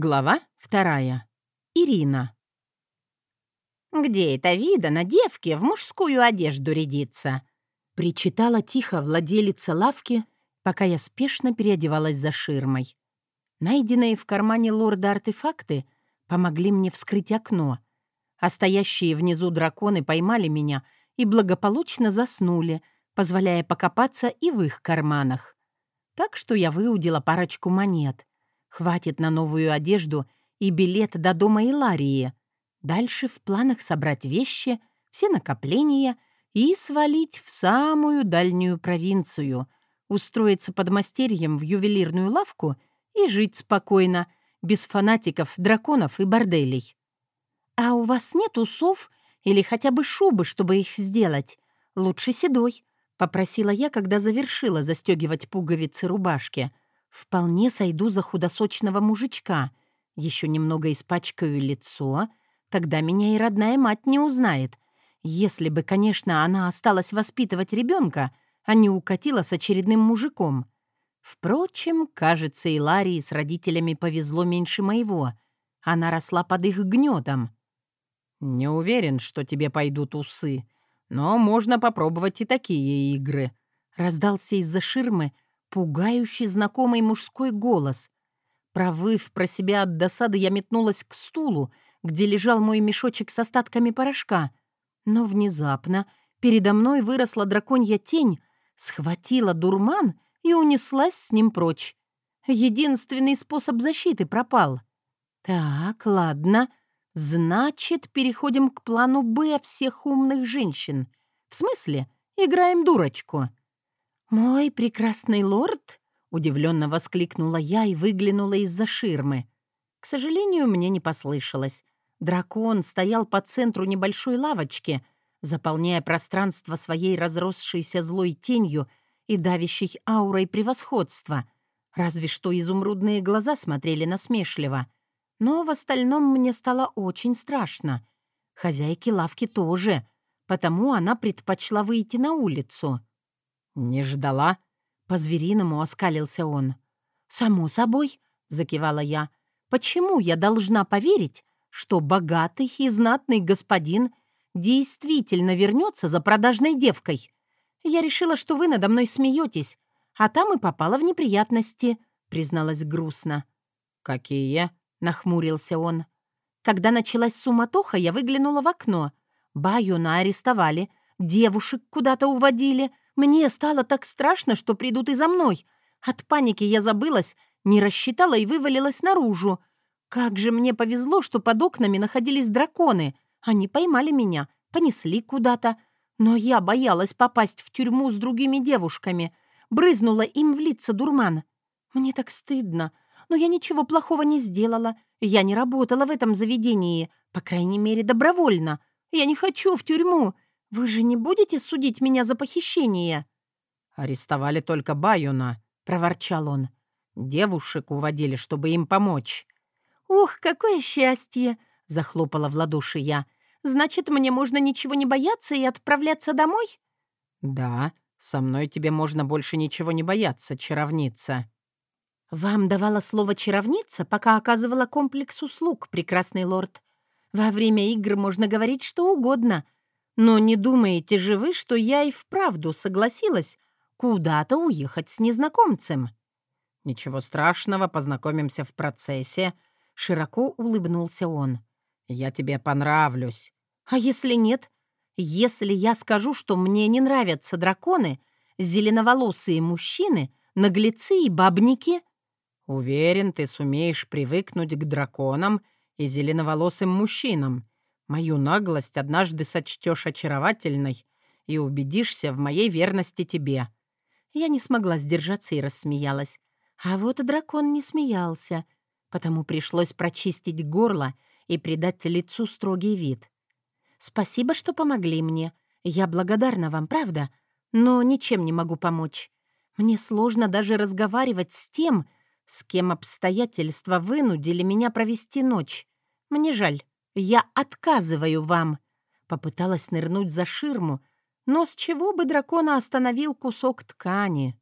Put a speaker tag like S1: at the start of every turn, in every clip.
S1: Глава вторая. Ирина.
S2: «Где это видано девке в мужскую одежду рядиться?»
S1: Причитала тихо владелица лавки, пока я спешно переодевалась за ширмой. Найденные в кармане лорда артефакты помогли мне вскрыть окно, а стоящие внизу драконы поймали меня и благополучно заснули, позволяя покопаться и в их карманах. Так что я выудила парочку монет. Хватит на новую одежду и билет до дома Иларии. Дальше в планах собрать вещи, все накопления и свалить в самую дальнюю провинцию, устроиться под мастерьем в ювелирную лавку и жить спокойно, без фанатиков, драконов и борделей. «А у вас нет усов или хотя бы шубы, чтобы их сделать? Лучше седой», — попросила я, когда завершила застегивать пуговицы рубашки — Вполне сойду за худосочного мужичка. Еще немного испачкаю лицо, тогда меня и родная мать не узнает. Если бы, конечно, она осталась воспитывать ребенка, а не укатила с очередным мужиком. Впрочем, кажется, и Ларии с родителями повезло меньше моего. Она росла под их гнетом.
S3: «Не уверен, что тебе пойдут усы, но можно попробовать и такие игры», —
S1: раздался из-за ширмы, — Пугающий знакомый мужской голос. Провыв про себя от досады, я метнулась к стулу, где лежал мой мешочек с остатками порошка. Но внезапно передо мной выросла драконья тень, схватила дурман и унеслась с ним прочь. Единственный способ защиты пропал. Так, ладно. Значит, переходим к плану «Б» всех умных женщин. В смысле, играем дурочку. «Мой прекрасный лорд?» — удивленно воскликнула я и выглянула из-за ширмы. К сожалению, мне не послышалось. Дракон стоял по центру небольшой лавочки, заполняя пространство своей разросшейся злой тенью и давящей аурой превосходства. Разве что изумрудные глаза смотрели насмешливо. Но в остальном мне стало очень страшно. Хозяйки лавки тоже, потому она предпочла выйти на улицу.
S3: «Не ждала?»
S1: — по-звериному оскалился он. «Само собой», — закивала я. «Почему я должна поверить, что богатый и знатный господин действительно вернется за продажной девкой? Я решила, что вы надо мной смеетесь, а там и попала в неприятности», — призналась грустно.
S3: «Какие?»
S1: — нахмурился он. Когда началась суматоха, я выглянула в окно. Байона арестовали, девушек куда-то уводили — мне стало так страшно, что придут и за мной. От паники я забылась, не рассчитала и вывалилась наружу. Как же мне повезло, что под окнами находились драконы. Они поймали меня, понесли куда-то. Но я боялась попасть в тюрьму с другими девушками. Брызнула им в лица дурман. Мне так стыдно. Но я ничего плохого не сделала. Я не работала в этом заведении, по крайней мере, добровольно. Я не хочу в тюрьму. «Вы же не будете судить меня за похищение?»
S3: «Арестовали только Баюна», — проворчал он. «Девушек уводили, чтобы им помочь».
S1: «Ух, какое счастье!» — захлопала в ладоши я. «Значит, мне можно ничего не бояться и отправляться домой?»
S3: «Да, со мной тебе можно больше ничего не бояться, чаровница».
S1: «Вам давала слово «чаровница», пока оказывала комплекс услуг, прекрасный лорд. Во время игр можно говорить что угодно, но не думаете же вы, что я и вправду согласилась куда-то уехать с незнакомцем?»
S3: «Ничего страшного, познакомимся в процессе», — широко улыбнулся он. «Я тебе понравлюсь».
S1: «А если нет? Если я скажу, что мне не нравятся драконы, зеленоволосые мужчины, наглецы и бабники?»
S3: «Уверен, ты сумеешь привыкнуть к драконам и зеленоволосым мужчинам. Мою наглость однажды сочтешь очаровательной и убедишься в моей верности тебе».
S1: Я не смогла сдержаться и рассмеялась. А вот дракон не смеялся, потому пришлось прочистить горло и придать лицу строгий вид. «Спасибо, что помогли мне. Я благодарна вам, правда? Но ничем не могу помочь. Мне сложно даже разговаривать с тем, с кем обстоятельства вынудили меня провести ночь. Мне жаль. «Я отказываю вам!» Попыталась нырнуть за ширму, но с чего бы дракона остановил кусок ткани?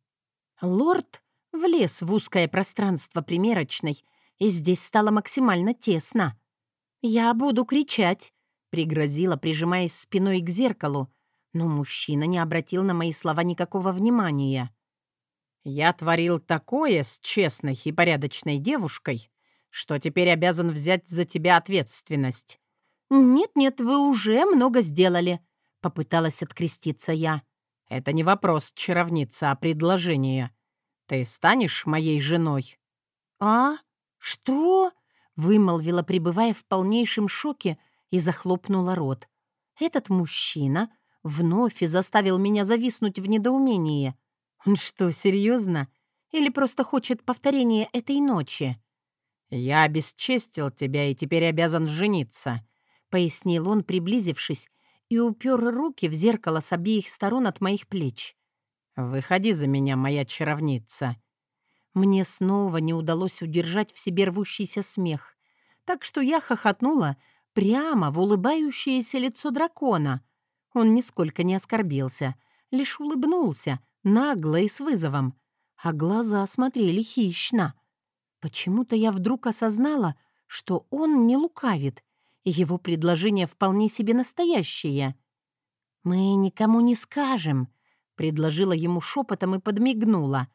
S1: Лорд влез в узкое пространство примерочной и здесь стало максимально тесно. «Я буду кричать», — пригрозила, прижимаясь спиной к зеркалу, но мужчина не обратил на мои слова никакого внимания.
S3: «Я творил такое с честной и порядочной девушкой, что теперь обязан взять за тебя ответственность».
S1: «Нет-нет, вы уже много сделали», — попыталась откреститься я.
S3: «Это не вопрос, чаровница, а предложение. Ты станешь моей женой?»
S1: «А? Что?» — вымолвила, пребывая в полнейшем шоке, и захлопнула рот. «Этот мужчина вновь и заставил меня зависнуть в недоумении. Он что, серьезно? Или просто хочет повторения этой ночи?»
S3: «Я обесчестил тебя и теперь обязан жениться», — пояснил он, приблизившись, и упер руки в зеркало с обеих сторон от моих плеч. «Выходи за меня, моя чаровница».
S1: Мне снова не удалось удержать в себе рвущийся смех, так что я хохотнула прямо в улыбающееся лицо дракона. Он нисколько не оскорбился, лишь улыбнулся, нагло и с вызовом, а глаза смотрели хищно. Почему-то я вдруг осознала, что он не лукавит, и его предложение вполне себе настоящее. «Мы никому не скажем», — предложила ему шепотом и подмигнула.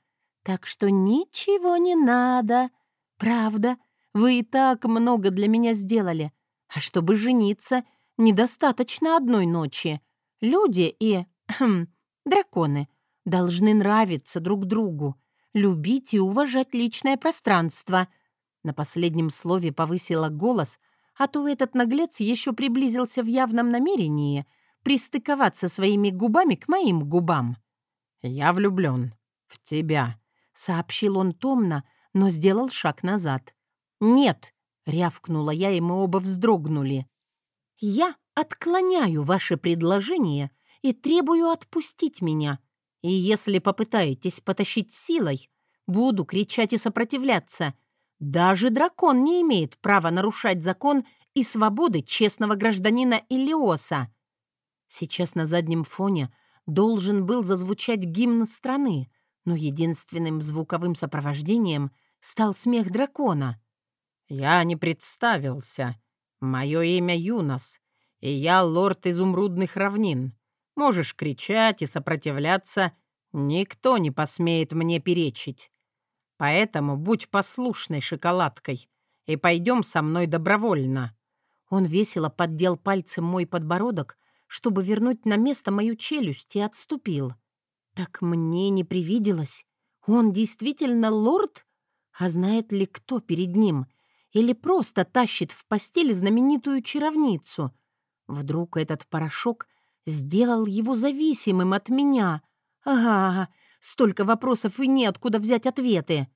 S1: «Так что ничего не надо. Правда, вы и так много для меня сделали. А чтобы жениться, недостаточно одной ночи. Люди и... Драконы должны нравиться друг другу, любить и уважать личное пространство». На последнем слове повысила голос — а то этот наглец еще приблизился в явном намерении пристыковаться своими губами к моим губам.
S3: «Я влюблен в тебя», —
S1: сообщил он томно, но сделал шаг назад. «Нет», — рявкнула я, и мы оба вздрогнули. «Я отклоняю ваше предложение и требую отпустить меня. И если попытаетесь потащить силой, буду кричать и сопротивляться, даже дракон не имеет права нарушать закон и свободы честного гражданина Илиоса. Сейчас на заднем фоне должен был зазвучать гимн страны, но единственным звуковым сопровождением стал смех дракона.
S3: «Я не представился. Мое имя Юнос, и я лорд изумрудных равнин. Можешь кричать и сопротивляться, никто не посмеет мне перечить. Поэтому будь послушной шоколадкой и пойдем со мной добровольно».
S1: Он весело поддел пальцем мой подбородок, чтобы вернуть на место мою челюсть, и отступил. «Так мне не привиделось. Он действительно лорд? А знает ли кто перед ним? Или просто тащит в постель знаменитую чаровницу? Вдруг этот порошок сделал его зависимым от меня? Ага, Столько вопросов и неоткуда взять ответы.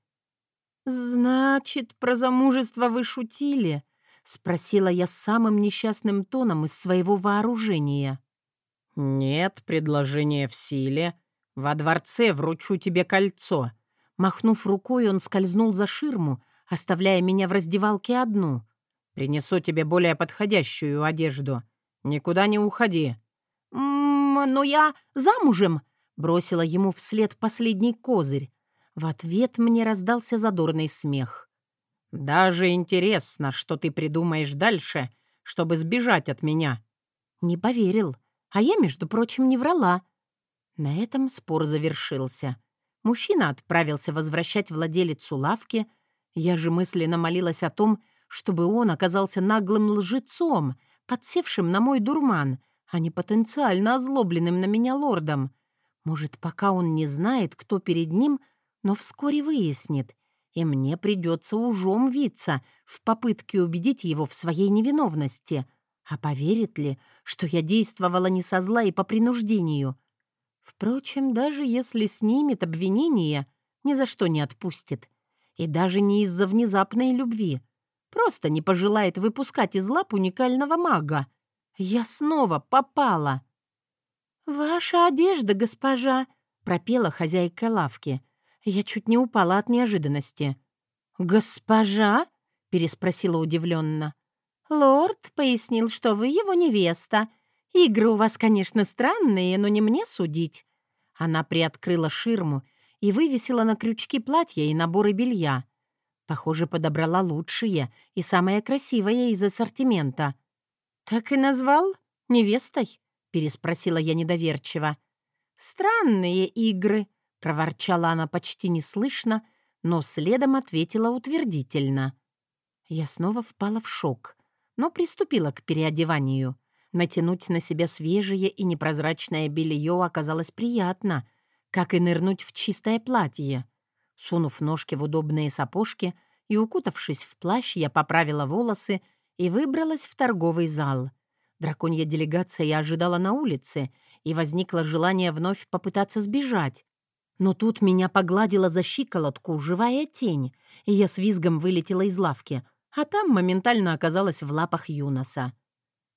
S1: «Значит, про замужество вы шутили?» — спросила я самым несчастным тоном из своего вооружения.
S3: «Нет, предложение в силе. Во дворце вручу тебе кольцо».
S1: Махнув рукой, он скользнул за ширму, оставляя меня в раздевалке одну.
S3: «Принесу тебе более подходящую одежду. Никуда не уходи».
S1: «М -м, «Но я замужем!» Бросила ему вслед последний козырь. В ответ мне раздался задорный смех.
S3: «Даже интересно, что ты придумаешь дальше, чтобы сбежать от меня».
S1: Не поверил. А я, между прочим, не врала. На этом спор завершился. Мужчина отправился возвращать владелицу лавки. Я же мысленно молилась о том, чтобы он оказался наглым лжецом, подсевшим на мой дурман, а не потенциально озлобленным на меня лордом. Может, пока он не знает, кто перед ним, но вскоре выяснит, и мне придется ужом виться в попытке убедить его в своей невиновности. А поверит ли, что я действовала не со зла и по принуждению? Впрочем, даже если снимет обвинение, ни за что не отпустит. И даже не из-за внезапной любви. Просто не пожелает выпускать из лап уникального мага. Я снова попала. «Ваша одежда, госпожа!» — пропела хозяйка лавки. Я чуть не упала от неожиданности. «Госпожа?» — переспросила удивленно. «Лорд пояснил, что вы его невеста. Игры у вас, конечно, странные, но не мне судить». Она приоткрыла ширму и вывесила на крючки платья и наборы белья. Похоже, подобрала лучшие и самое красивое из ассортимента. «Так и назвал? Невестой?» — переспросила я недоверчиво. «Странные игры», — проворчала она почти неслышно, но следом ответила утвердительно. Я снова впала в шок, но приступила к переодеванию. Натянуть на себя свежее и непрозрачное белье оказалось приятно, как и нырнуть в чистое платье. Сунув ножки в удобные сапожки и укутавшись в плащ, я поправила волосы и выбралась в торговый зал. Драконья делегация ожидала на улице, и возникло желание вновь попытаться сбежать. Но тут меня погладила за щиколотку живая тень, и я с визгом вылетела из лавки, а там моментально оказалась в лапах Юноса.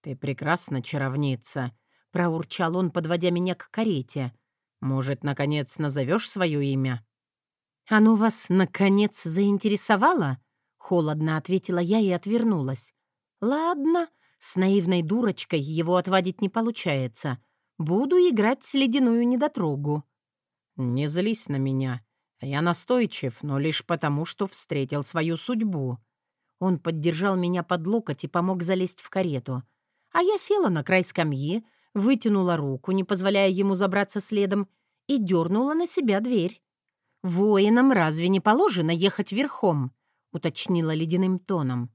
S1: «Ты прекрасна, чаровница», — проурчал он, подводя меня к карете. «Может, наконец назовешь свое имя?» «Оно вас, наконец, заинтересовало?» — холодно ответила я и отвернулась. «Ладно, с наивной дурочкой его отводить не получается. Буду играть с ледяную недотрогу». «Не злись на меня. Я настойчив, но лишь потому, что встретил свою судьбу». Он поддержал меня под локоть и помог залезть в карету. А я села на край скамьи, вытянула руку, не позволяя ему забраться следом, и дернула на себя дверь. «Воинам разве не положено ехать верхом?» — уточнила ледяным тоном.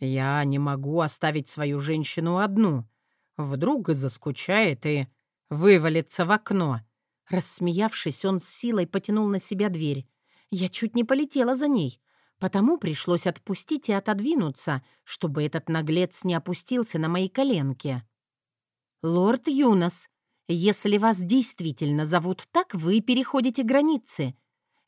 S1: «Я не могу оставить свою женщину одну. Вдруг заскучает и вывалится в окно». Рассмеявшись, он с силой потянул на себя дверь. Я чуть не полетела за ней, потому пришлось отпустить и отодвинуться, чтобы этот наглец не опустился на мои коленки. «Лорд Юнос, если вас действительно зовут так, вы переходите границы.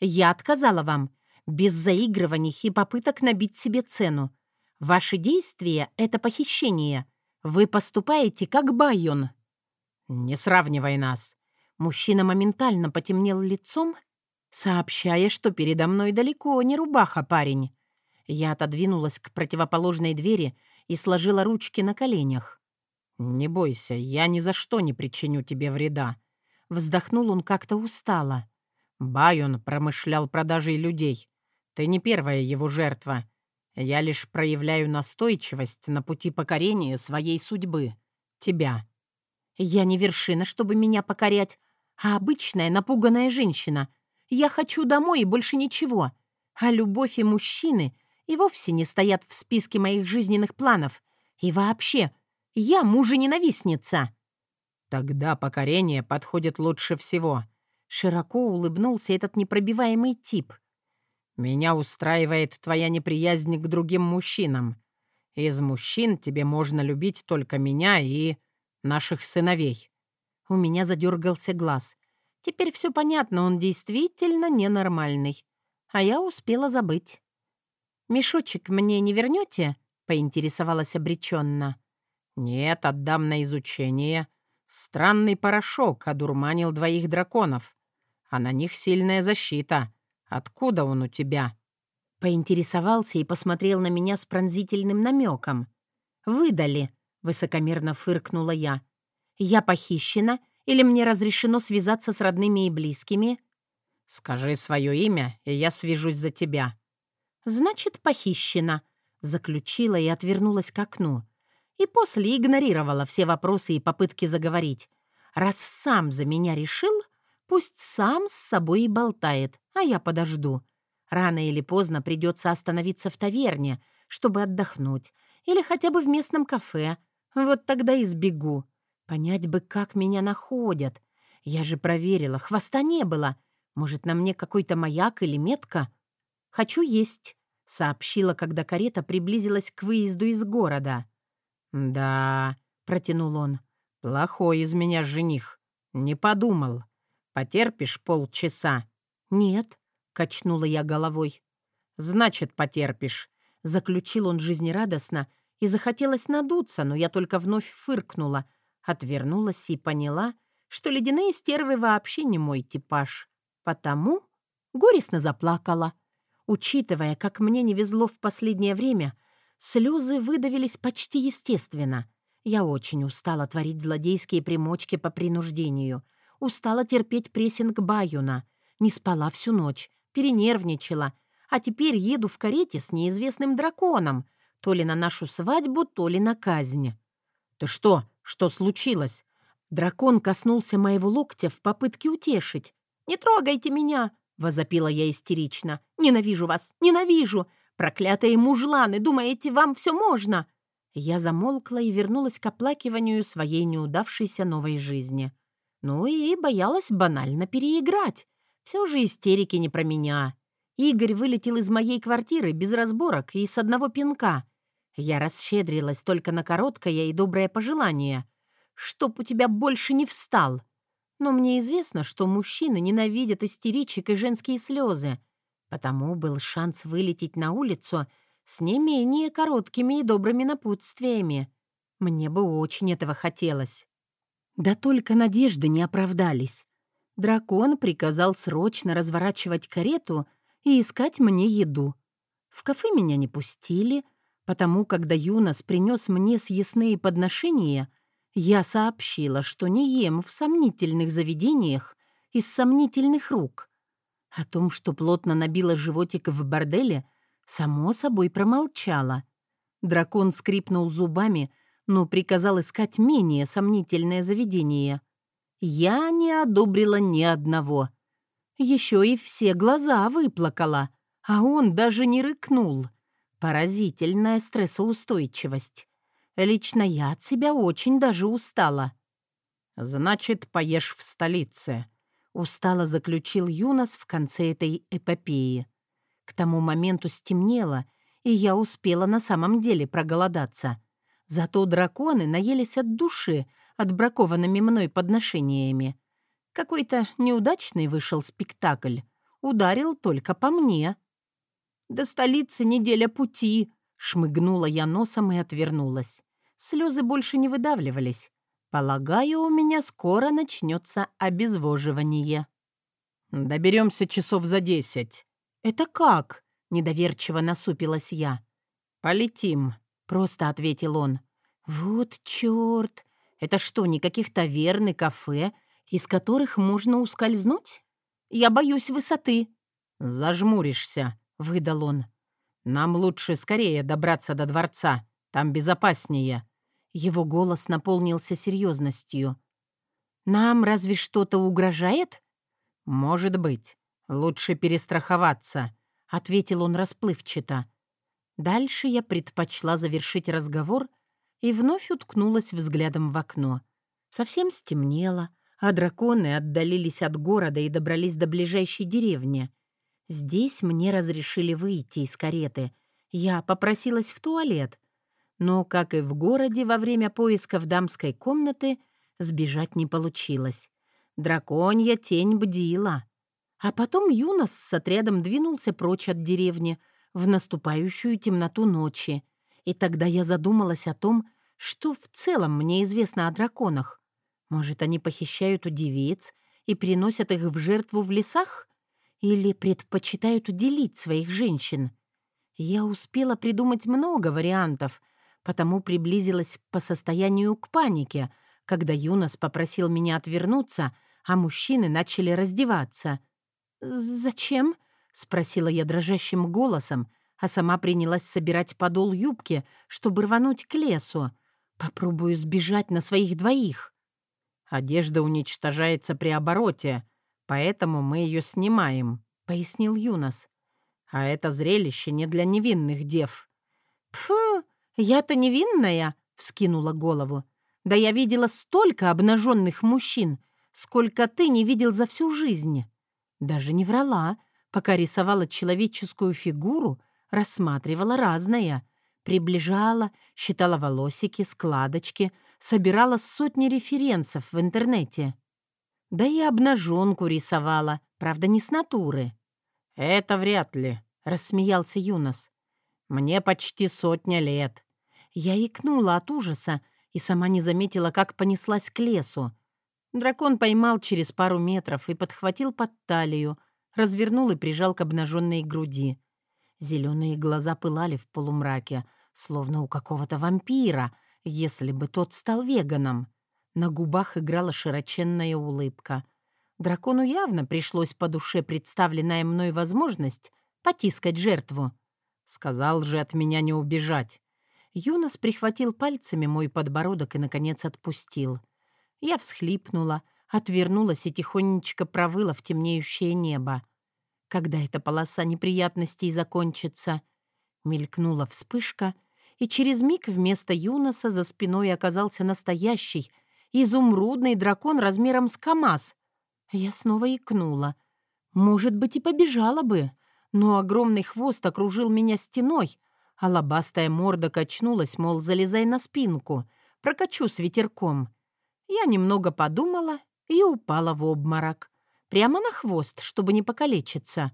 S1: Я отказала вам, без заигрываний и попыток набить себе цену. Ваши действия — это похищение. Вы поступаете как Байон». «Не сравнивай нас». Мужчина моментально потемнел лицом, сообщая, что передо мной далеко не рубаха парень. Я отодвинулась к противоположной двери и сложила ручки на коленях. «Не бойся, я ни за что не причиню тебе вреда». Вздохнул он как-то устало. Байон промышлял продажей людей. Ты не первая его жертва. Я лишь проявляю настойчивость на пути покорения своей судьбы. Тебя. Я не вершина, чтобы меня покорять, а обычная напуганная женщина. Я хочу домой и больше ничего. А любовь и мужчины и вовсе не стоят в списке моих жизненных планов. И вообще, я мужа-ненавистница. Тогда покорение подходит лучше всего. Широко улыбнулся этот непробиваемый тип. «Меня устраивает твоя неприязнь к другим мужчинам. Из мужчин тебе можно любить только меня и наших сыновей». У меня задергался глаз. Теперь все понятно, он действительно ненормальный. А я успела забыть. «Мешочек мне не вернете?» — поинтересовалась обреченно. «Нет, отдам на изучение. Странный порошок одурманил двоих драконов а на них сильная защита. Откуда он у тебя?» Поинтересовался и посмотрел на меня с пронзительным намеком. «Выдали», — высокомерно фыркнула я. «Я похищена или мне разрешено связаться с родными и близкими?» «Скажи свое имя, и я свяжусь за тебя». «Значит, похищена», — заключила и отвернулась к окну. И после игнорировала все вопросы и попытки заговорить. Раз сам за меня решил, Пусть сам с собой и болтает, а я подожду. Рано или поздно придется остановиться в таверне, чтобы отдохнуть, или хотя бы в местном кафе. Вот тогда и сбегу. Понять бы, как меня находят. Я же проверила, хвоста не было. Может, на мне какой-то маяк или метка? «Хочу есть», — сообщила, когда карета приблизилась к выезду из города. «Да», — протянул он, — «плохой из меня жених. Не подумал». Потерпишь полчаса?» «Нет», — качнула я головой. «Значит, потерпишь», — заключил он жизнерадостно, и захотелось надуться, но я только вновь фыркнула, отвернулась и поняла, что ледяные стервы вообще не мой типаж. Потому горестно заплакала. Учитывая, как мне не везло в последнее время, слезы выдавились почти естественно. Я очень устала творить злодейские примочки по принуждению — Устала терпеть прессинг Баюна. Не спала всю ночь, перенервничала. а теперь еду в карете с неизвестным драконом, то ли на нашу свадьбу, то ли на казнь. «Ты что? Что случилось?» Дракон коснулся моего локтя в попытке утешить. «Не трогайте меня!» — возопила я истерично. «Ненавижу вас! Ненавижу! Проклятые мужланы! Думаете, вам все можно?» Я замолкла и вернулась к оплакиванию своей неудавшейся новой жизни. Ну и боялась банально переиграть. Все же истерики не про меня. Игорь вылетел из моей квартиры без разборок и с одного пинка. Я расщедрилась только на короткое и доброе пожелание. «Чтоб у тебя больше не встал!» Но мне известно, что мужчины ненавидят истеричек и женские слезы. Потому был шанс вылететь на улицу с не менее короткими и добрыми напутствиями. Мне бы очень этого хотелось. Да только надежды не оправдались. Дракон приказал срочно разворачивать карету и искать мне еду. В кафе меня не пустили, потому когда Юнос принес мне съестные подношения, я сообщила, что не ем в сомнительных заведениях из сомнительных рук. О том, что плотно набила животик в борделе, само собой промолчала. Дракон скрипнул зубами, но приказал искать менее сомнительное заведение. Я не одобрила ни одного. Еще и все глаза выплакала, а он даже не рыкнул. Поразительная стрессоустойчивость. Лично я от себя очень даже устала. «Значит, поешь в столице», — устало заключил Юнос в конце этой эпопеи. К тому моменту стемнело, и я успела на самом деле проголодаться. Зато драконы наелись от души, отбракованными мной подношениями. Какой-то неудачный вышел спектакль. Ударил только по мне. «До столицы неделя пути», — шмыгнула я носом и отвернулась. Слезы больше не выдавливались. Полагаю, у меня скоро начнется обезвоживание. «Доберемся часов за десять». «Это как?» — недоверчиво насупилась я. «Полетим», — просто ответил он. «Вот чёрт! Это что, никаких таверн и кафе, из которых можно ускользнуть? Я боюсь высоты». «Зажмуришься», — выдал он. «Нам лучше скорее добраться до дворца. Там безопаснее». Его голос наполнился серьезностью. «Нам разве что-то угрожает?» «Может быть. Лучше перестраховаться», — ответил он расплывчато. Дальше я предпочла завершить разговор и вновь уткнулась взглядом в окно. Совсем стемнело, а драконы отдалились от города и добрались до ближайшей деревни. Здесь мне разрешили выйти из кареты. Я попросилась в туалет, но, как и в городе во время поисков дамской комнаты, сбежать не получилось. Драконья тень бдила. А потом Юнос с отрядом двинулся прочь от деревни в наступающую темноту ночи. И тогда я задумалась о том, что в целом мне известно о драконах. Может, они похищают у девиц и приносят их в жертву в лесах? Или предпочитают уделить своих женщин? Я успела придумать много вариантов — потому приблизилась по состоянию к панике, когда Юнос попросил меня отвернуться, а мужчины начали раздеваться. «Зачем?» — спросила я дрожащим голосом, а сама принялась собирать подол юбки, чтобы рвануть к лесу. Попробую сбежать на своих двоих. «Одежда уничтожается при обороте, поэтому мы ее снимаем», — пояснил Юнос. «А это зрелище не для невинных дев». «Пфу!» «Я-то невинная?» — вскинула голову. «Да я видела столько обнаженных мужчин, сколько ты не видел за всю жизнь». Даже не врала, пока рисовала человеческую фигуру, рассматривала разное. Приближала, считала волосики, складочки, собирала сотни референсов в интернете. Да и обнаженку рисовала, правда, не с натуры. «Это вряд ли», — рассмеялся Юнос. Мне почти сотня лет». Я икнула от ужаса и сама не заметила, как понеслась к лесу. Дракон поймал через пару метров и подхватил под талию, развернул и прижал к обнаженной груди. Зеленые глаза пылали в полумраке, словно у какого-то вампира, если бы тот стал веганом. На губах играла широченная улыбка. Дракону явно пришлось по душе представленная мной возможность потискать жертву.
S3: Сказал же от меня не убежать.
S1: Юнос прихватил пальцами мой подбородок и, наконец, отпустил. Я всхлипнула, отвернулась и тихонечко провыла в темнеющее небо. Когда эта полоса неприятностей закончится? Мелькнула вспышка, и через миг вместо Юноса за спиной оказался настоящий, изумрудный дракон размером с КамАЗ. Я снова икнула. Может быть, и побежала бы, но огромный хвост окружил меня стеной, а лобастая морда качнулась, мол, залезай на спинку, прокачу с ветерком. Я немного подумала и упала в обморок. Прямо на хвост, чтобы не покалечиться.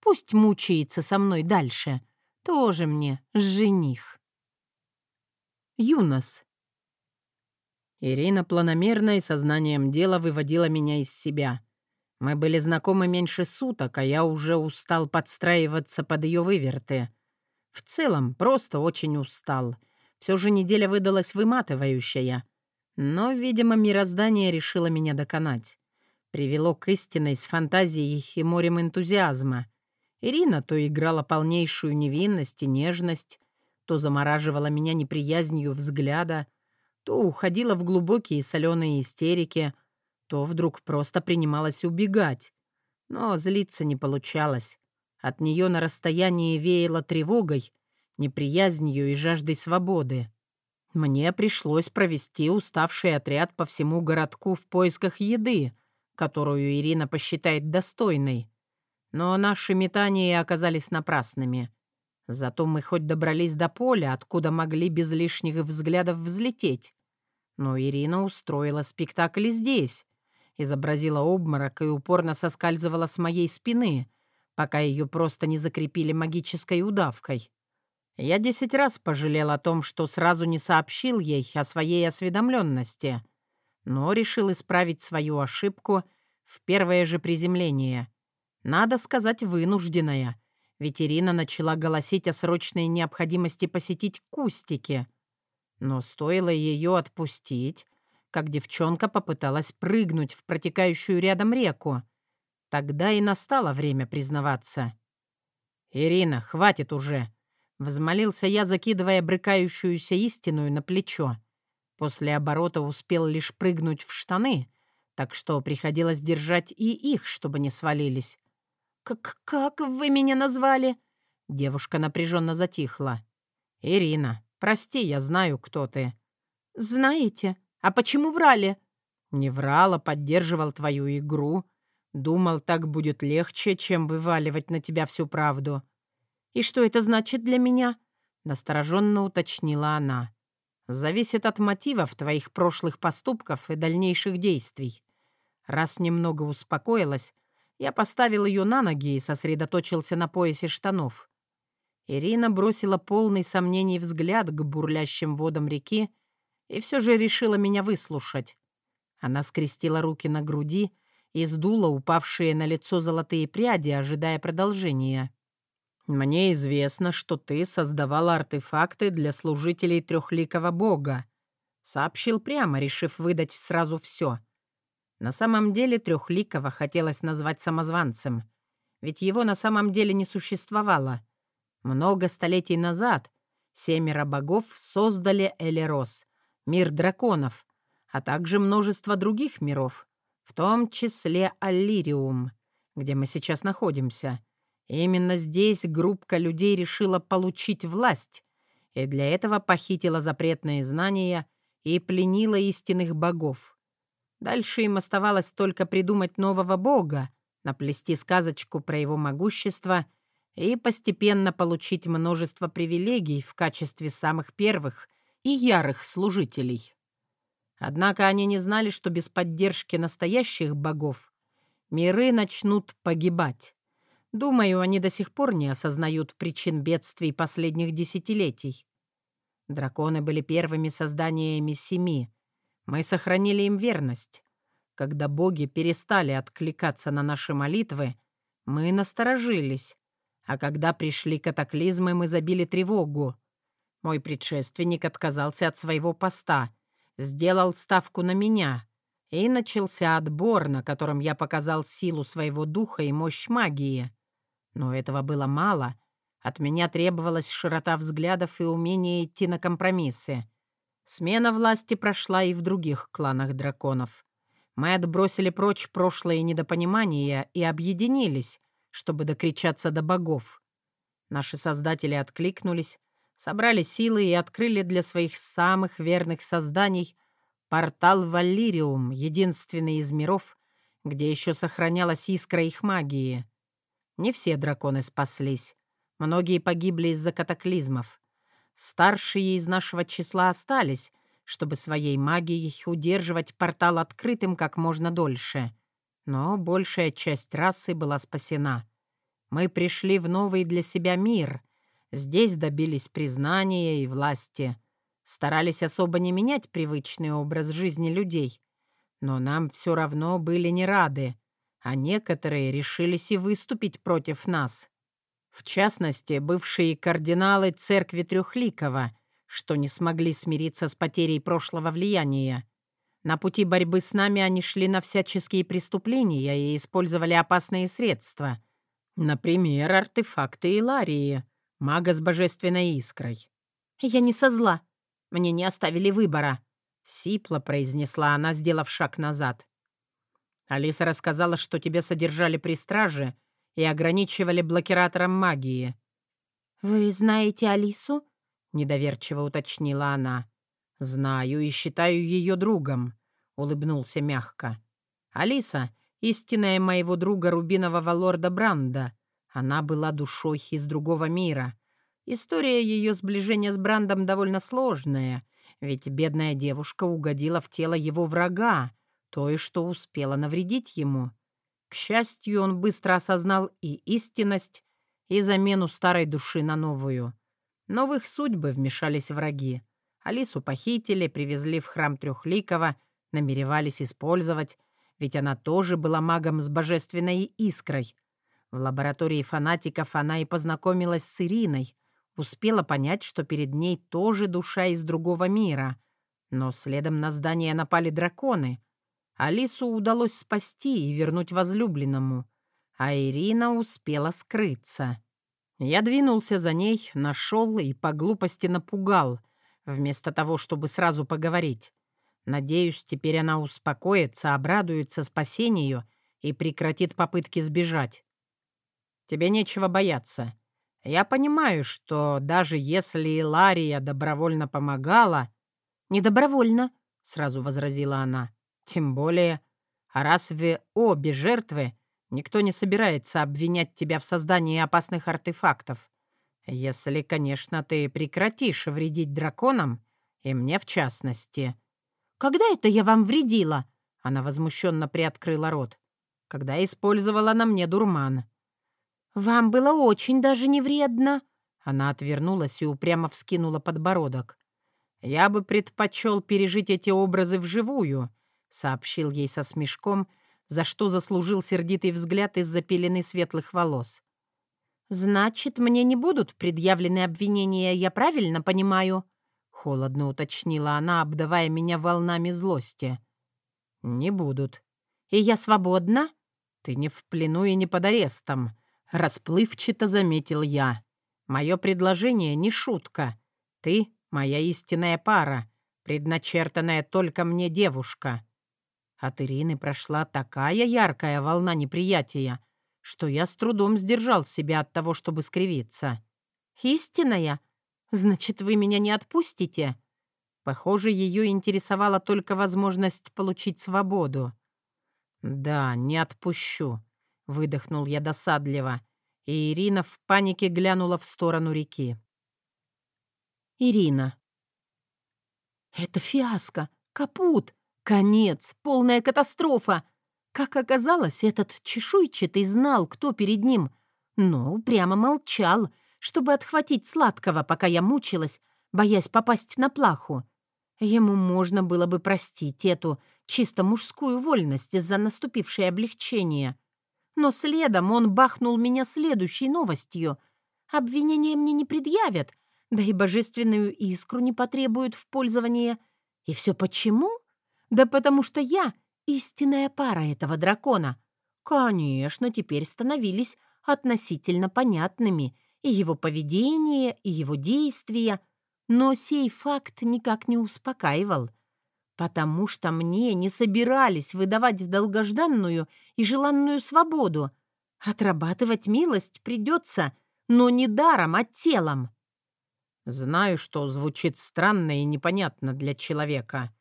S1: Пусть мучается со мной дальше. Тоже мне жених. Юнос.
S3: Ирина планомерно и сознанием дела выводила меня из себя. Мы были знакомы меньше суток, а я уже устал подстраиваться под ее выверты. В целом, просто очень устал. Все же неделя выдалась выматывающая. Но, видимо, мироздание решило меня доконать. Привело к истинной с фантазией и морем энтузиазма. Ирина то играла полнейшую невинность и нежность, то замораживала меня неприязнью взгляда, то уходила в глубокие соленые истерики, то вдруг просто принималась убегать. Но злиться не получалось. От нее на расстоянии веяло тревогой, неприязнью и жаждой свободы. Мне пришлось провести уставший отряд по всему городку в поисках еды, которую Ирина посчитает достойной. Но наши метания оказались напрасными. Зато мы хоть добрались до поля, откуда могли без лишних взглядов взлететь. Но Ирина устроила спектакль здесь, изобразила обморок и упорно соскальзывала с моей спины, пока ее просто не закрепили магической удавкой. Я десять раз пожалел о том, что сразу не сообщил ей о своей осведомленности, но решил исправить свою ошибку в первое же приземление. Надо сказать, вынужденная, ведь Ирина начала голосить о срочной необходимости посетить кустики. Но стоило ее отпустить, как девчонка попыталась прыгнуть в протекающую рядом реку. Тогда и настало время признаваться. «Ирина, хватит уже!» Взмолился я, закидывая брыкающуюся истинную на плечо. После оборота успел лишь прыгнуть в штаны, так что приходилось держать и их, чтобы не свалились. «Как, как вы меня назвали?» Девушка напряженно затихла. «Ирина, прости, я знаю, кто ты». «Знаете? А почему врали?» «Не врала, поддерживал твою игру. Думал, так будет легче, чем вываливать на тебя всю правду. «И что это значит для меня?» — настороженно уточнила она. «Зависит от мотивов твоих прошлых поступков и дальнейших действий. Раз немного успокоилась, я поставил ее на ноги и сосредоточился на поясе штанов. Ирина бросила полный сомнений взгляд к бурлящим водам реки и все же решила меня выслушать. Она скрестила руки на груди и сдула упавшие на лицо золотые пряди, ожидая продолжения. «Мне известно, что ты создавала артефакты для служителей трехликого бога», сообщил прямо, решив выдать сразу все. На самом деле трехликого хотелось назвать самозванцем, ведь его на самом деле не существовало. Много столетий назад семеро богов создали Элерос, мир драконов, а также множество других миров, в том числе Аллириум, где мы сейчас находимся — Именно здесь группка людей решила получить власть, и для этого похитила запретные знания и пленила истинных богов. Дальше им оставалось только придумать нового бога, наплести сказочку про его могущество и постепенно получить множество привилегий в качестве самых первых и ярых служителей. Однако они не знали, что без поддержки настоящих богов миры начнут погибать. Думаю, они до сих пор не осознают причин бедствий последних десятилетий. Драконы были первыми созданиями семи. Мы сохранили им верность. Когда боги перестали откликаться на наши молитвы, мы насторожились. А когда пришли катаклизмы, мы забили тревогу. Мой предшественник отказался от своего поста, сделал ставку на меня, и начался отбор, на котором я показал силу своего духа и мощь магии. Но этого было мало. От меня требовалась широта взглядов и умение идти на компромиссы. Смена власти прошла и в других кланах драконов. Мы отбросили прочь прошлое недопонимания и объединились, чтобы докричаться до богов. Наши создатели откликнулись, собрали силы и открыли для своих самых верных созданий портал Валлириум, единственный из миров, где еще сохранялась искра их магии. Не все драконы спаслись. Многие погибли из-за катаклизмов. Старшие из нашего числа остались, чтобы своей магией удерживать портал открытым как можно дольше. Но большая часть расы была спасена. Мы пришли в новый для себя мир. Здесь добились признания и власти. Старались особо не менять привычный образ жизни людей. Но нам все равно были не рады, а некоторые решились и выступить против нас. В частности, бывшие кардиналы церкви Трехликова, что не смогли смириться с потерей прошлого влияния. На пути борьбы с нами они шли на всяческие преступления и использовали опасные средства. Например, артефакты Иларии, мага с божественной искрой.
S2: «Я не со зла. Мне не оставили выбора», —
S3: сипло произнесла она, сделав шаг назад. «Алиса рассказала, что тебя содержали при страже и ограничивали блокиратором магии».
S2: «Вы знаете Алису?»
S3: — недоверчиво уточнила она. «Знаю и считаю ее другом», — улыбнулся мягко. «Алиса — истинная моего друга Рубинового лорда Бранда. Она была душой из другого мира. История ее сближения с Брандом довольно сложная, ведь бедная девушка угодила в тело его врага, той, что успела навредить ему. К счастью, он быстро осознал и истинность, и замену старой души на новую. Но в их судьбы вмешались враги. Алису похитили, привезли в храм Трехликова, намеревались использовать, ведь она тоже была магом с божественной искрой. В лаборатории фанатиков она и познакомилась с Ириной, успела понять, что перед ней тоже душа из другого мира. Но следом на здание напали драконы — Алису удалось спасти и вернуть возлюбленному, а Ирина успела скрыться. Я двинулся за ней, нашел и по глупости напугал, вместо того, чтобы сразу поговорить. Надеюсь, теперь она успокоится, обрадуется спасению и прекратит попытки сбежать. Тебе нечего бояться. Я понимаю, что даже если Лария добровольно помогала...
S2: «Не добровольно», —
S3: сразу возразила она. Тем более, а раз вы обе жертвы, никто не собирается обвинять тебя в создании опасных артефактов. Если, конечно, ты прекратишь вредить драконам, и мне в частности.
S2: «Когда это я вам вредила?»
S3: Она возмущенно приоткрыла рот. «Когда использовала на мне дурман».
S2: «Вам было очень даже не вредно».
S3: Она отвернулась и упрямо вскинула подбородок. «Я бы предпочел пережить эти образы вживую, сообщил ей со смешком, за что заслужил сердитый взгляд из-за пелены светлых волос.
S2: «Значит, мне не будут предъявлены обвинения, я правильно понимаю?» — холодно уточнила она, обдавая меня волнами злости.
S3: «Не будут».
S2: «И я свободна?»
S3: «Ты не в плену и не под арестом», — расплывчато заметил я. «Мое предложение не шутка. Ты — моя истинная пара, предначертанная только мне девушка. От Ирины прошла такая яркая волна неприятия, что я с трудом сдержал себя от того, чтобы скривиться.
S2: «Истинная? Значит, вы меня не отпустите?»
S3: Похоже, ее интересовала только возможность получить свободу. «Да, не отпущу», — выдохнул я досадливо, и Ирина в панике глянула в сторону реки.
S2: «Ирина». «Это фиаско! Капут! Конец, полная катастрофа. Как оказалось, этот чешуйчатый знал, кто перед ним. Но прямо молчал, чтобы отхватить сладкого, пока я мучилась, боясь попасть на плаху. Ему можно было бы простить эту чисто мужскую вольность из-за наступившей облегчения. Но следом он бахнул меня следующей новостью. Обвинения мне не предъявят, да и божественную искру не потребуют в пользование. И все почему? Да потому что я истинная пара этого дракона. Конечно, теперь становились
S1: относительно понятными, и его поведение, и его действия, но сей факт никак не успокаивал, потому что мне не собирались выдавать долгожданную и желанную свободу. Отрабатывать милость придется, но не даром, а телом.
S3: Знаю, что звучит странно и непонятно для человека.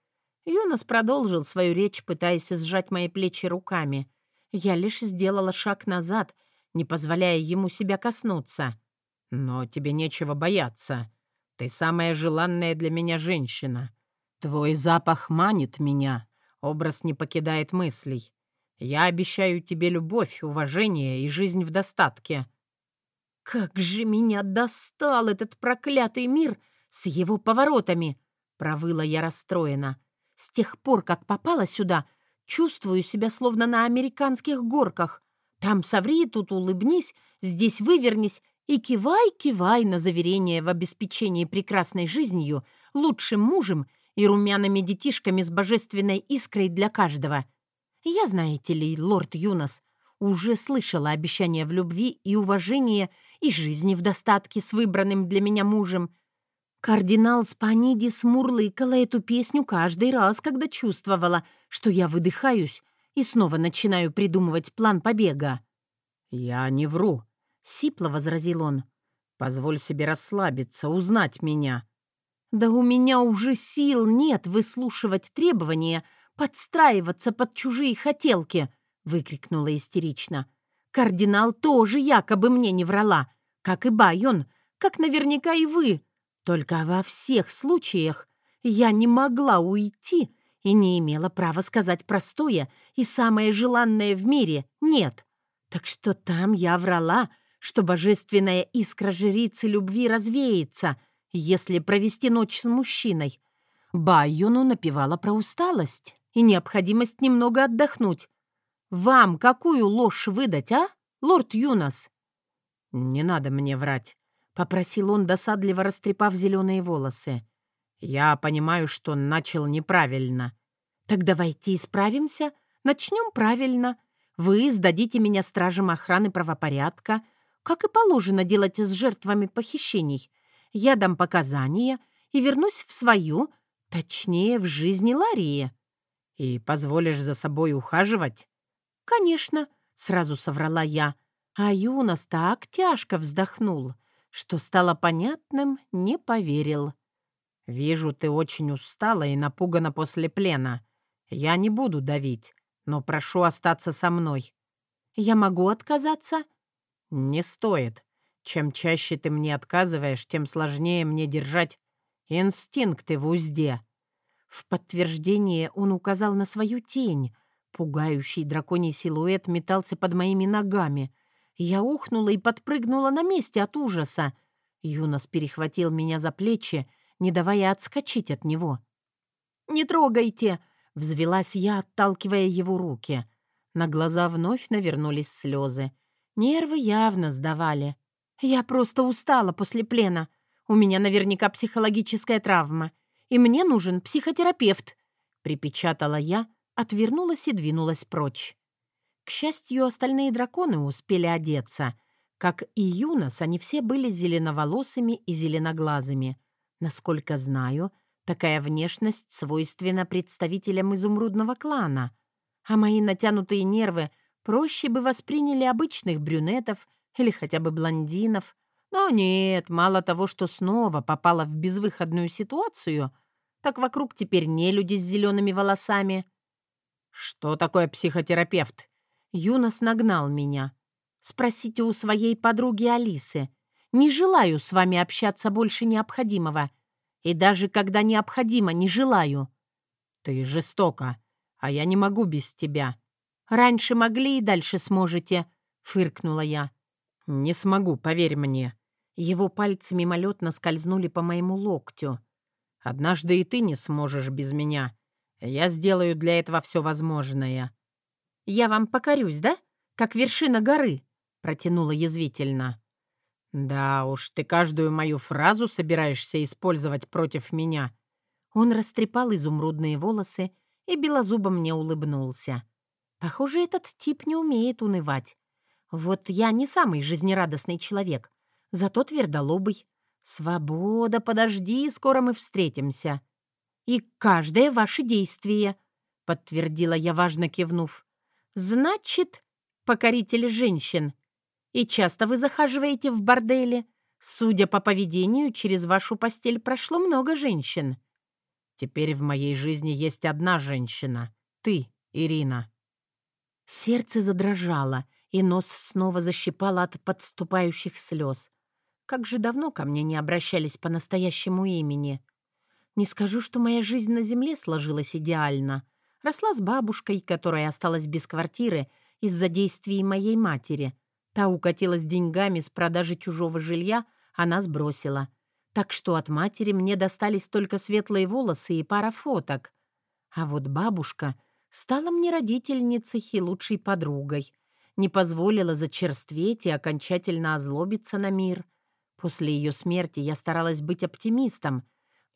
S1: Юнос продолжил свою речь, пытаясь сжать мои плечи руками. Я лишь сделала шаг назад, не позволяя ему себя коснуться.
S3: «Но тебе нечего бояться. Ты самая желанная для меня женщина. Твой запах манит меня, образ не покидает мыслей. Я обещаю тебе любовь, уважение и жизнь в достатке».
S1: «Как же меня достал этот проклятый мир с его поворотами!» — провыла я расстроена. «С тех пор, как попала сюда, чувствую себя словно на американских горках. Там соври, тут улыбнись, здесь вывернись и кивай-кивай на заверение в обеспечении прекрасной жизнью, лучшим мужем и румяными детишками с божественной искрой для каждого. Я, знаете ли, лорд Юнос, уже слышала обещания в любви и уважении и жизни в достатке с выбранным для меня мужем. Кардинал Спанидис мурлыкала эту песню каждый раз, когда чувствовала, что я выдыхаюсь и снова начинаю придумывать план побега.
S3: «Я не вру», — сипло возразил он. «Позволь себе расслабиться, узнать меня».
S1: «Да у меня уже сил нет выслушивать требования, подстраиваться под чужие хотелки», — выкрикнула истерично. «Кардинал тоже якобы мне не врала, как и Байон, как наверняка и вы. Только во всех случаях я не могла уйти и не имела права сказать простое и самое желанное в мире «нет». Так что там я врала, что божественная искра жрицы любви развеется, если провести ночь с мужчиной. Байону напевала про усталость и необходимость немного отдохнуть. Вам какую ложь выдать, а, лорд Юнос?
S3: «Не надо мне врать», —
S1: попросил он, досадливо растрепав зеленые волосы.
S3: «Я понимаю, что начал неправильно».
S1: «Так давайте исправимся. Начнем правильно. Вы сдадите меня стражам охраны правопорядка, как и положено делать с жертвами похищений. Я дам показания и вернусь в свою, точнее, в жизни Ларии».
S3: «И позволишь за собой ухаживать?»
S1: «Конечно», — сразу соврала я. А Юнос так тяжко вздохнул, что стало понятным, не поверил.
S3: «Вижу, ты очень устала и напугана после плена. Я не буду давить, но прошу остаться со мной».
S1: «Я могу отказаться?»
S3: «Не стоит. Чем чаще ты мне отказываешь, тем сложнее мне держать инстинкты в узде».
S1: В подтверждение он указал на свою тень. Пугающий драконий силуэт метался под моими ногами. Я ухнула и подпрыгнула на месте от ужаса. Юнос перехватил меня за плечи, не давая отскочить от него. «Не трогайте!» — взвелась я, отталкивая его руки. На глаза вновь навернулись слезы. Нервы явно сдавали. «Я просто устала после плена. У меня наверняка психологическая травма и мне нужен психотерапевт», — припечатала я, отвернулась и двинулась прочь. К счастью, остальные драконы успели одеться. Как и Юнос, они все были зеленоволосыми и зеленоглазыми. Насколько знаю, такая внешность свойственна представителям изумрудного клана. А мои натянутые нервы проще бы восприняли обычных брюнетов или хотя бы блондинов. Но нет, мало того, что снова попала в безвыходную ситуацию — так вокруг теперь не люди с зелеными волосами.
S3: «Что такое психотерапевт?»
S1: Юнос нагнал меня. «Спросите у своей подруги Алисы. Не желаю с вами общаться больше необходимого. И даже когда необходимо, не желаю».
S3: «Ты жестоко, а я не могу без тебя».
S1: «Раньше могли и дальше сможете», — фыркнула я.
S3: «Не смогу, поверь мне».
S1: Его пальцы мимолетно скользнули по моему локтю.
S3: Однажды и ты не сможешь без меня. Я сделаю для этого все возможное».
S1: «Я вам покорюсь, да? Как вершина горы?» — протянула язвительно.
S3: «Да уж, ты каждую мою фразу собираешься использовать против меня».
S1: Он растрепал изумрудные волосы и белозубо мне улыбнулся. «Похоже, этот тип не умеет унывать. Вот я не самый жизнерадостный человек, зато твердолобый. Свобода, подожди, скоро мы встретимся. И каждое ваше действие, подтвердила я, важно кивнув. Значит, покоритель женщин. И часто вы захаживаете в борделе? Судя по поведению, через вашу постель прошло много женщин.
S3: Теперь в моей жизни есть одна женщина. Ты, Ирина.
S1: Сердце задрожало, и нос снова защипало от подступающих слез. Как же давно ко мне не обращались по настоящему имени. Не скажу, что моя жизнь на земле сложилась идеально. Росла с бабушкой, которая осталась без квартиры из-за действий моей матери. Та укатилась деньгами с продажи чужого жилья, она сбросила. Так что от матери мне достались только светлые волосы и пара фоток. А вот бабушка стала мне родительницей и лучшей подругой. Не позволила зачерстветь и окончательно озлобиться на мир. После ее смерти я старалась быть оптимистом.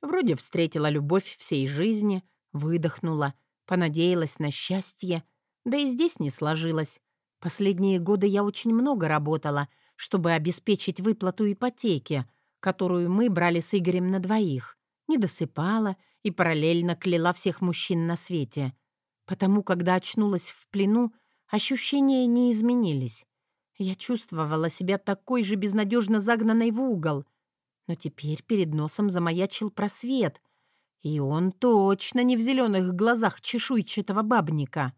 S1: Вроде встретила любовь всей жизни, выдохнула, понадеялась на счастье. Да и здесь не сложилось. Последние годы я очень много работала, чтобы обеспечить выплату ипотеки, которую мы брали с Игорем на двоих. Не досыпала и параллельно кляла всех мужчин на свете — Потому, когда очнулась в плену, ощущения не изменились. Я чувствовала себя такой же безнадежно загнанной в угол. Но теперь перед носом замаячил просвет, и он точно не в зеленых глазах чешуйчатого бабника.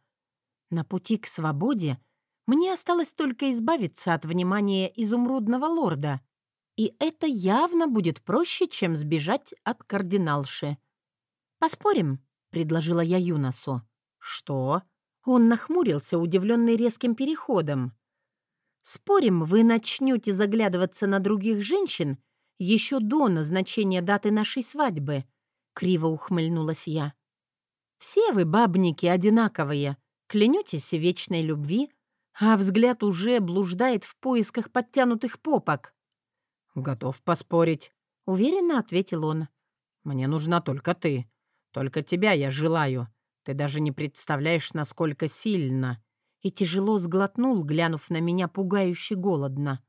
S1: На пути к свободе мне осталось только избавиться от внимания изумрудного лорда, и это явно будет проще, чем сбежать от кардиналши. «Поспорим?» — предложила я Юносу.
S3: «Что?»
S1: Он нахмурился, удивленный резким переходом. «Спорим, вы начнете заглядываться на других женщин еще до назначения даты нашей свадьбы?» — криво ухмыльнулась я. «Все вы, бабники, одинаковые, клянетесь вечной любви, а взгляд уже блуждает в поисках подтянутых попок».
S3: «Готов поспорить», —
S1: уверенно ответил он.
S3: «Мне нужна только ты. Только тебя я желаю. Ты даже не представляешь, насколько сильно!»
S1: И тяжело сглотнул, глянув на меня пугающе голодно.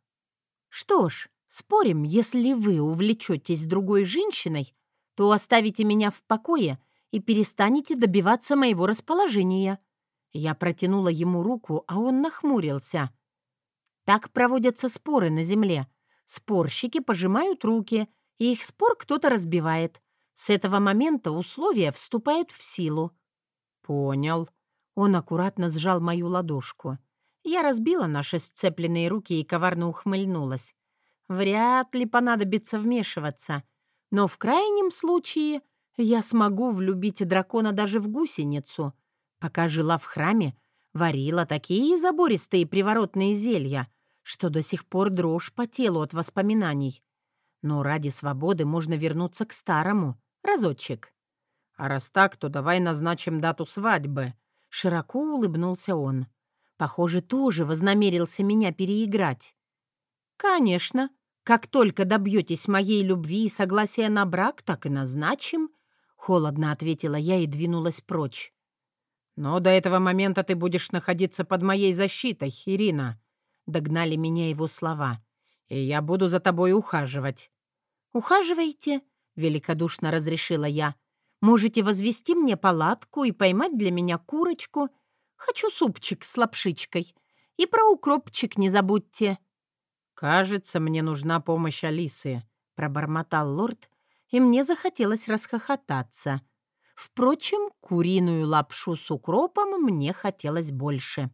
S1: «Что ж, спорим, если вы увлечетесь другой женщиной, то оставите меня в покое и перестанете добиваться моего расположения». Я протянула ему руку, а он нахмурился. Так проводятся споры на земле. Спорщики пожимают руки, и их спор кто-то разбивает. С этого момента условия вступают в силу.
S3: «Понял».
S1: Он аккуратно сжал мою ладошку. Я разбила наши сцепленные руки и коварно ухмыльнулась. Вряд ли понадобится вмешиваться. Но в крайнем случае я смогу влюбить дракона даже в гусеницу. Пока жила в храме, варила такие забористые приворотные зелья, что до сих пор дрожь по телу от воспоминаний. Но ради свободы можно вернуться к старому. Разочек.
S3: «А раз так, то давай назначим дату свадьбы», —
S1: широко улыбнулся он. Похоже, тоже вознамерился меня переиграть. «Конечно. Как только добьетесь моей любви и согласия на брак, так и назначим», — холодно ответила я и двинулась прочь.
S3: «Но до этого момента ты будешь находиться под моей защитой, Ирина», — догнали меня его слова. «И я буду за тобой ухаживать».
S1: «Ухаживайте», — великодушно разрешила я. Можете возвести мне палатку и поймать для меня курочку. Хочу супчик с лапшичкой. И про укропчик не забудьте».
S3: «Кажется, мне нужна помощь Алисы», — пробормотал лорд, и мне захотелось расхохотаться.
S1: Впрочем, куриную лапшу с укропом мне хотелось больше.